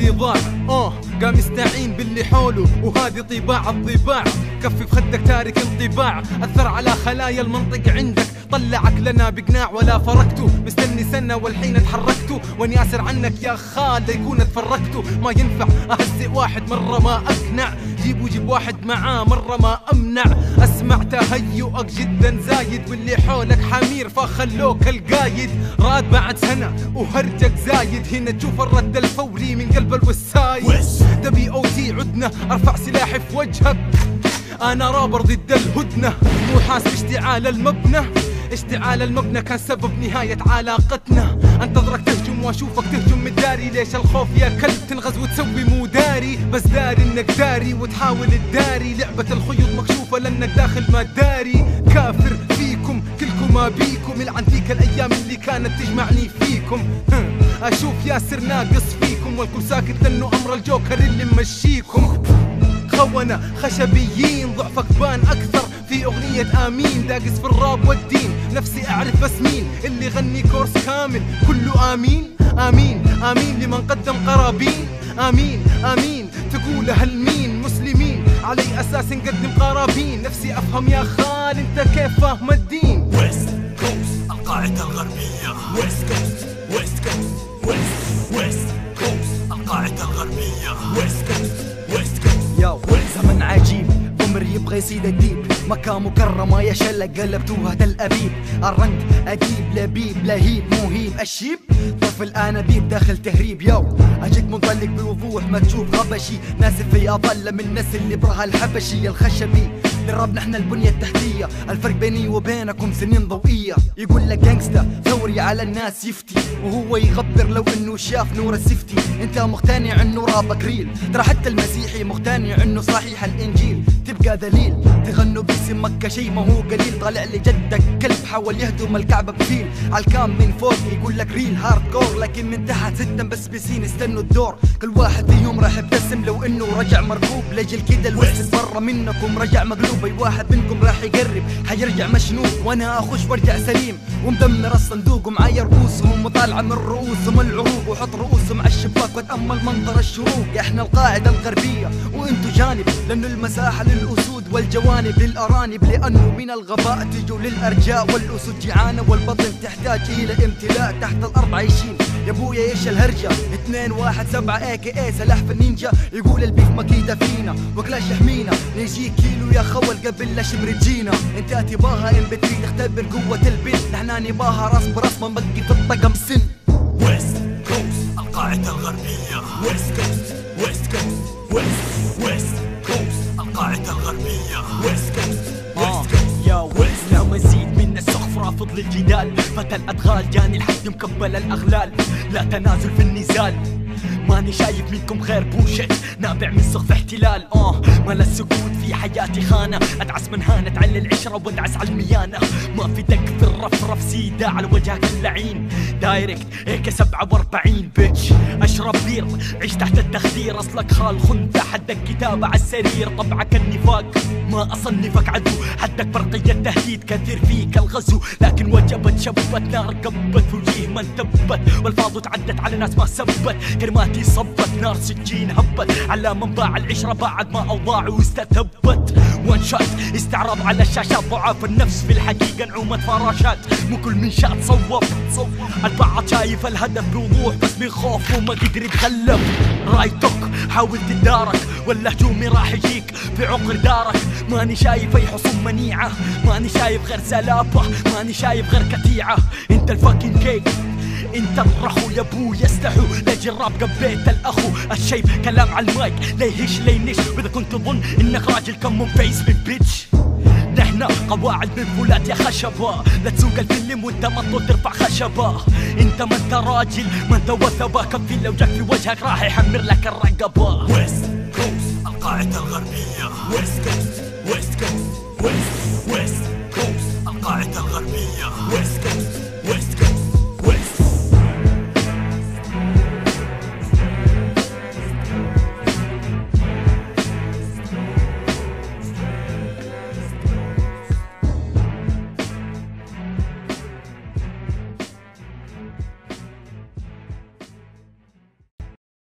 وهادي ضاع آه قام يستعين باللي حوله وهذه طباع الضباع كفي بخدك تارك انطباع. أثر على خلايا المنطق عندك. طلعك لنا بقناع ولا فرقته. مستني سنة والحين اتحركته واني آسر عنك يا خال يكون اتفرقته ما ينفع أهزئ واحد مرة ما أقنع. واحد معاه مرة ما أمنع. اسمع تهيؤك جدا زايد واللي حولك حمير فخلوك القايد. راد بعد سنة وهرجك زايد. هنا تشوف الرد الفوري من قلب ال West Side. تبي أو تي عدنا أرفع سلاحي في وجهك. أنا رابر ضد الهدنة مو حاسب اشتعال المبنى. اشتعال المبنى كان سبب نهاية علاقتنا. انتظرك تهجم وأشوفك تهجم مداري ليش الخوف يا كلب تنغز وتسوي مو داري؟ بس داري إنك داري وتحاول تداري. لعبة الخيوط مكشوفة لانك داخل ما داري. كافر فيكم كلكم ما بيكم. يلعن فيك الأيام اللي كانت تجمعني فيكم. أشوف ياسر ناقص فيكم. والكل ساكت لأنه أمر الجوكر اللي ممشيكم. خونة خشبيين ضعفك بان أكثر. في أغنية آمين داقس في الراب والدين. بس مين اللي غني كورس كامل؟ كله آمين آمين آمين لمن قدم قرابين. آمين آمين. تقول هل مين مسلمين؟ علي أساس نقدم قرابين. نفسي أفهم يا خال أنت كيف فاهم الدين؟ ويست كوست القاعدة الغربية. ويست كوست ويست كوست ويست ويست كوست القاعدة الغربية. ويست كوست ويست كوست يبغى يصيد الديب مكة مكرمة يا شلة قلبتوها تل أبيب. الرنج أديب لبيب لهيب مهيب الشيب؟ طفل الأنابيب داخل تهريب. ياو أجيك منطلق بوضوح ما تشوف غبشي. ناس في أضل من الناس اللي برها الحبشي. الخشبي للراب نحن البنية التحتية. الفرق بيني وبينكم سنين ضوئية. يقول لك gangsta ثوري على الناس يفتي. وهو يغبر لو إنه شاف نور ال safety. أنت مقتنع إنه rap ك real. ترى حتى المسيحي مقتنع إنه صحيح الإنجيل. تبقى دليل تغنوا باسم مكة شي ما هو قليل. طالع لي جدك كلب حاول يهدم الكعبة بفيل. عال cam من فوق يقول لك real hardcore لكن من تحت ستة بسبسين استنوا الدور. كل واحد فيهم راح يبتسم لو إنه رجع مركوب. لجل كده الوسط برا منكم رجع مقلوب. اي واحد منكم راح يقرب. حيرجع مشنوق وأنا أخش وأرجع سليم. ومدمر الصندوق ومعايا رؤوسهم وطالعه من رؤوسهم العروق. وحط رؤوسهم على الشباك وأتأمل منظر الشروق. إحنا القاعدة الغربية وأنتو جانب. لأنه المساحة للأسود والجوانب للأرانب. لأنه من الغباء تجوا للأرجاء والأسود جيعانة. والبطن تحتاج إلى امتلاء تحت الأرض عايشين. يا أبويا إيش الهرجة؟ اثنين واحد سبعة اي كي اي سلاح في النينجا. يقول البيف مكيدة فينا وكلاش يحمينا. نجيك كيلو يا خول قبل لا شمر تجينا. أنت تباها ام بتري تختبر قوة البنت نحنا نباها راس براس ما نبقي في الطقم سن ويست كوست القاعدة الغربية. ويست كوست ويست كوست ويست ويست كوست القاعدة الغربية. ويست كوست ويست كوست يا ويز لا مزيد. رافض للجدال فتى الادغال جاني الحد مكبل الأغلال. لا تنازل في النزال ماني شايف منكم غير بوشت نابع من سقف احتلال آه مال السكوت في حياتي خانة. أدعس من هانة على العشرة وأدعس على الميانة. ما في دق في الرفرف سيدة على وجهك اللعين. دايركت هيك سبعة وأربعين بيتش أشرب بير عيش تحت التخدير. أصلك خال خنثى حدك كتابة على السرير. طبعك النفاق. ما أصنفك عدو. حدك برقية تهديد كثير فيك الغزو. لكن وجبت شبت نار قبت وجيه من ثبت والفاظ تعدت على ناس ما سبت. كلماتي صبت نار سجين هبت. على من باع العشرة بعد ما اوضاعه واستتبت شوت استعراض على الشاشات ضعاف النفس في الحقيقة نعومة فراشات. مو كل من شاء تصوف البعض شايف الهدف بوضوح بس بخوف وما قدر يتغلب رايتك حاول تدارك ولا هجومي راح يجيك. في عقر دارك ماني شايف أي حصون منيعة. ماني شايف غير سلابة ماني شايف غير كتيعة. أنت الفاكين كيك انت الرخو يا أبو يستحو. لاجي الراب قبيت الأخو. الشيب كلام على المايك. لا يهش لا ينش وإذا كنت تظن إنك راجل كم فيس من بيتش نحنا قواعد من فولات يا خشبة. لا تسوق الفيلم وإنت مطلوب ترفع خشبة. إنت ما إنت راجل. ما إنت وثبة. كفي لو جاك في وجهك راح يحمر لك الرقبة. West Coast القاعدة الغربية. West Coast West Coast West West Coast القاعدة الغربية. West Coast